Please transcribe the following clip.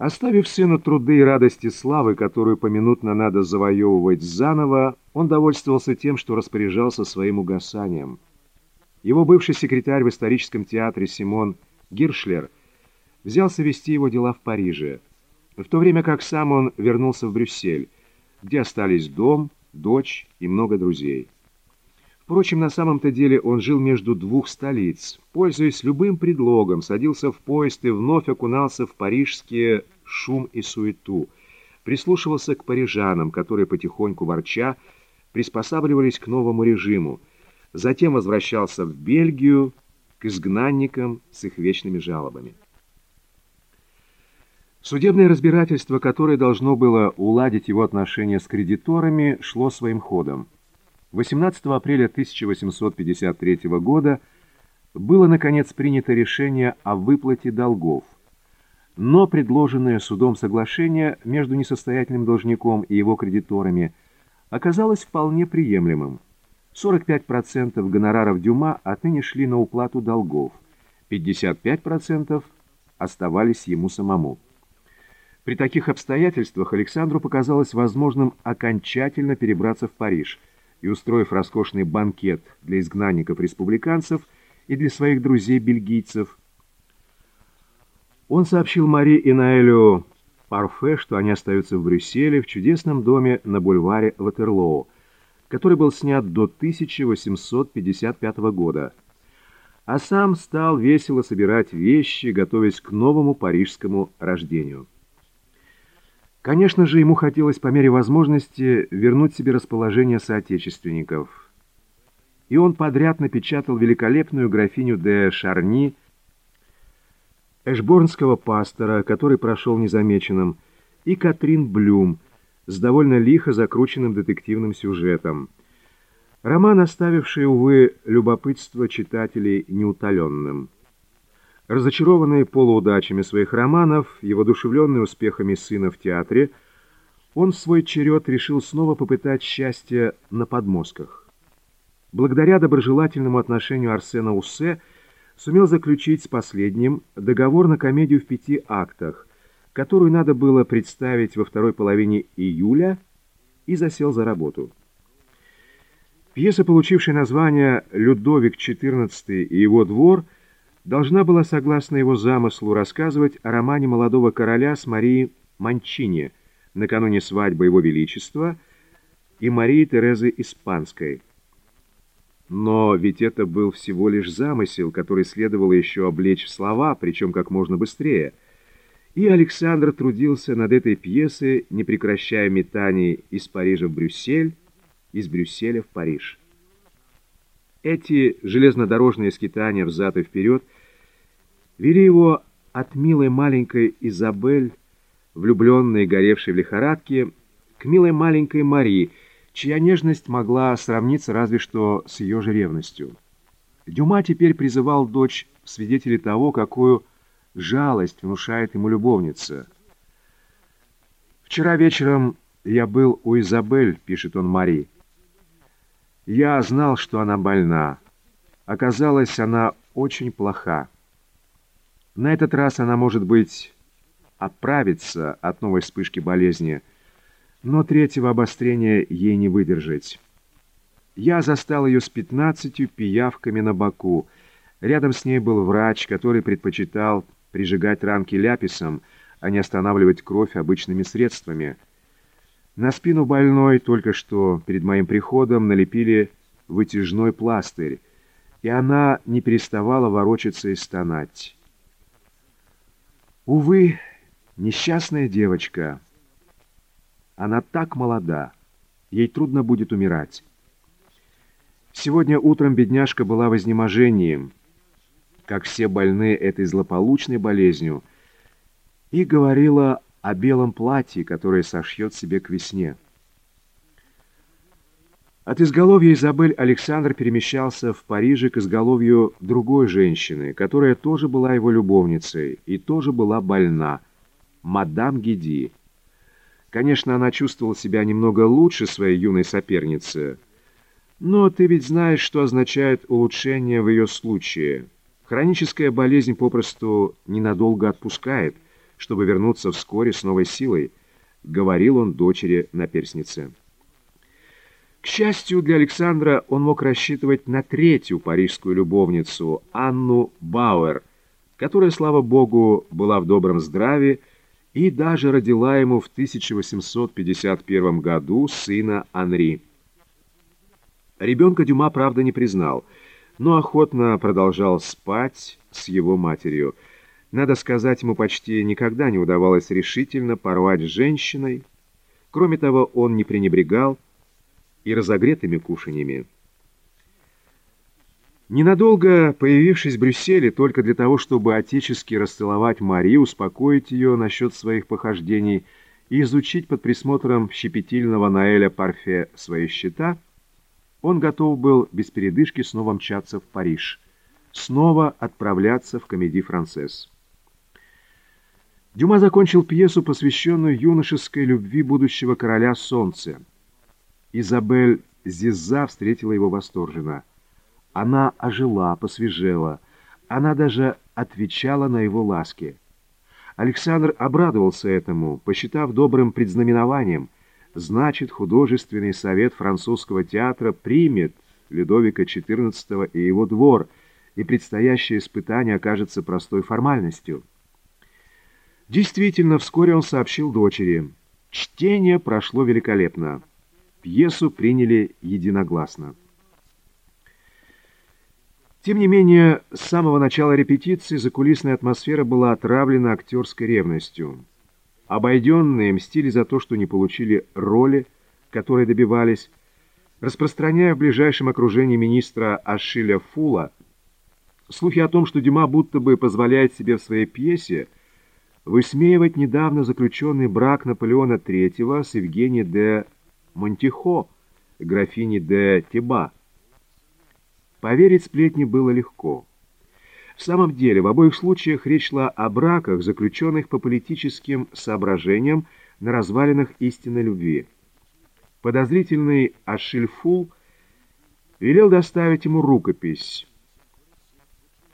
Оставив сыну труды и радости славы, которую поминутно надо завоевывать заново, он довольствовался тем, что распоряжался своим угасанием. Его бывший секретарь в историческом театре Симон Гиршлер взялся вести его дела в Париже, в то время как сам он вернулся в Брюссель, где остались дом, дочь и много друзей. Впрочем, на самом-то деле он жил между двух столиц. Пользуясь любым предлогом, садился в поезд и вновь окунался в парижские шум и суету. Прислушивался к парижанам, которые потихоньку ворча приспосабливались к новому режиму. Затем возвращался в Бельгию к изгнанникам с их вечными жалобами. Судебное разбирательство, которое должно было уладить его отношения с кредиторами, шло своим ходом. 18 апреля 1853 года было, наконец, принято решение о выплате долгов, но предложенное судом соглашение между несостоятельным должником и его кредиторами оказалось вполне приемлемым. 45% гонораров Дюма отныне шли на уплату долгов, 55% оставались ему самому. При таких обстоятельствах Александру показалось возможным окончательно перебраться в Париж – и, устроив роскошный банкет для изгнанников-республиканцев и для своих друзей-бельгийцев, он сообщил Мари и Наэлю Парфе, что они остаются в Брюсселе в чудесном доме на бульваре Ватерлоу, который был снят до 1855 года, а сам стал весело собирать вещи, готовясь к новому парижскому рождению. Конечно же, ему хотелось по мере возможности вернуть себе расположение соотечественников. И он подряд напечатал великолепную графиню де Шарни, эшборнского пастора, который прошел незамеченным, и Катрин Блюм с довольно лихо закрученным детективным сюжетом. Роман, оставивший, увы, любопытство читателей неутоленным. Разочарованный полуудачами своих романов, его душевленный успехами сына в театре, он в свой черед решил снова попытать счастье на подмостках. Благодаря доброжелательному отношению Арсена Уссе сумел заключить с последним договор на комедию в пяти актах, которую надо было представить во второй половине июля, и засел за работу. Пьеса, получившая название «Людовик XIV и его двор», должна была, согласно его замыслу, рассказывать о романе молодого короля с Марией Манчини накануне свадьбы его величества и Марии Терезы Испанской. Но ведь это был всего лишь замысел, который следовало еще облечь в слова, причем как можно быстрее. И Александр трудился над этой пьесой, не прекращая метаний из Парижа в Брюссель, из Брюсселя в Париж. Эти железнодорожные скитания взад и вперед вели его от милой маленькой Изабель, влюбленной и горевшей в лихорадке, к милой маленькой Мари, чья нежность могла сравниться разве что с ее же ревностью. Дюма теперь призывал дочь в свидетели того, какую жалость внушает ему любовница. «Вчера вечером я был у Изабель», — пишет он Мари, — я знал, что она больна. Оказалось, она очень плоха. На этот раз она, может быть, оправится от новой вспышки болезни, но третьего обострения ей не выдержать. Я застал ее с пятнадцатью пиявками на боку. Рядом с ней был врач, который предпочитал прижигать ранки ляписом, а не останавливать кровь обычными средствами — на спину больной только что перед моим приходом налепили вытяжной пластырь, и она не переставала ворочаться и стонать. Увы, несчастная девочка. Она так молода, ей трудно будет умирать. Сегодня утром бедняжка была в изнеможении, как все больные этой злополучной болезнью, и говорила о белом платье, которое сошьет себе к весне. От изголовья Изабель Александр перемещался в Париже к изголовью другой женщины, которая тоже была его любовницей и тоже была больна, мадам Гиди. Конечно, она чувствовала себя немного лучше своей юной соперницы, но ты ведь знаешь, что означает улучшение в ее случае. Хроническая болезнь попросту ненадолго отпускает – чтобы вернуться вскоре с новой силой, говорил он дочери на перстнице. К счастью для Александра, он мог рассчитывать на третью парижскую любовницу, Анну Бауэр, которая, слава богу, была в добром здравии и даже родила ему в 1851 году сына Анри. Ребенка Дюма, правда, не признал, но охотно продолжал спать с его матерью. Надо сказать, ему почти никогда не удавалось решительно порвать с женщиной. Кроме того, он не пренебрегал и разогретыми кушаньями. Ненадолго появившись в Брюсселе только для того, чтобы отечески расцеловать Мари, успокоить ее насчет своих похождений и изучить под присмотром щепетильного Наэля Парфе свои счета, он готов был без передышки снова мчаться в Париж, снова отправляться в комедий «Францесс». Дюма закончил пьесу, посвященную юношеской любви будущего короля Солнца. Изабель Зиза встретила его восторженно – она ожила, посвежела. Она даже отвечала на его ласки. Александр обрадовался этому, посчитав добрым предзнаменованием. Значит, художественный совет французского театра примет Людовика XIV и его двор, и предстоящее испытание окажется простой формальностью. Действительно, вскоре он сообщил дочери. Чтение прошло великолепно. Пьесу приняли единогласно. Тем не менее, с самого начала репетиции закулисная атмосфера была отравлена актерской ревностью. Обойденные мстили за то, что не получили роли, которые добивались, распространяя в ближайшем окружении министра Ашиля Фула слухи о том, что Дюма будто бы позволяет себе в своей пьесе высмеивать недавно заключенный брак Наполеона III с Евгенией де Монтихо, графиней де Тиба. Поверить сплетни было легко. В самом деле, в обоих случаях речь шла о браках, заключенных по политическим соображениям на развалинах истинной любви. Подозрительный Ашильфул велел доставить ему рукопись,